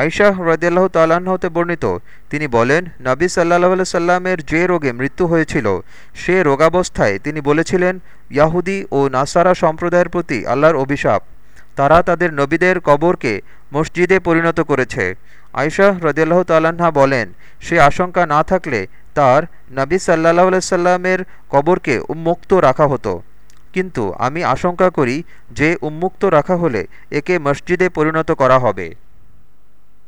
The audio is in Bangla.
আয়শাহ রদিয়াল্লাহ তাল্লাহতে বর্ণিত, তিনি বলেন, নবী সাল্লাহ সাল্লামের যে রোগে মৃত্যু হয়েছিল, সে রোগাবস্থায় তিনি বলেছিলেন, ইয়াহুদি ও নাসারা সম্প্রদায়ের প্রতি আল্লাহর অভিশাপ। তারা তাদের নবীদের কবরকে মসজিদে পরিণত করেছে। আয়শাহ রদিয়াল্লাহ তাল্লাহা বলেন, সে আশঙ্কা না থাকলে তার নবী সাল্লাহ সাল্লামের কবরকে উন্মুক্ত রাখা হতো। কিন্তু আমি আশঙ্কা করি যে উন্মুক্ত রাখা হলে একে মসজিদে পরিণত করা হবে।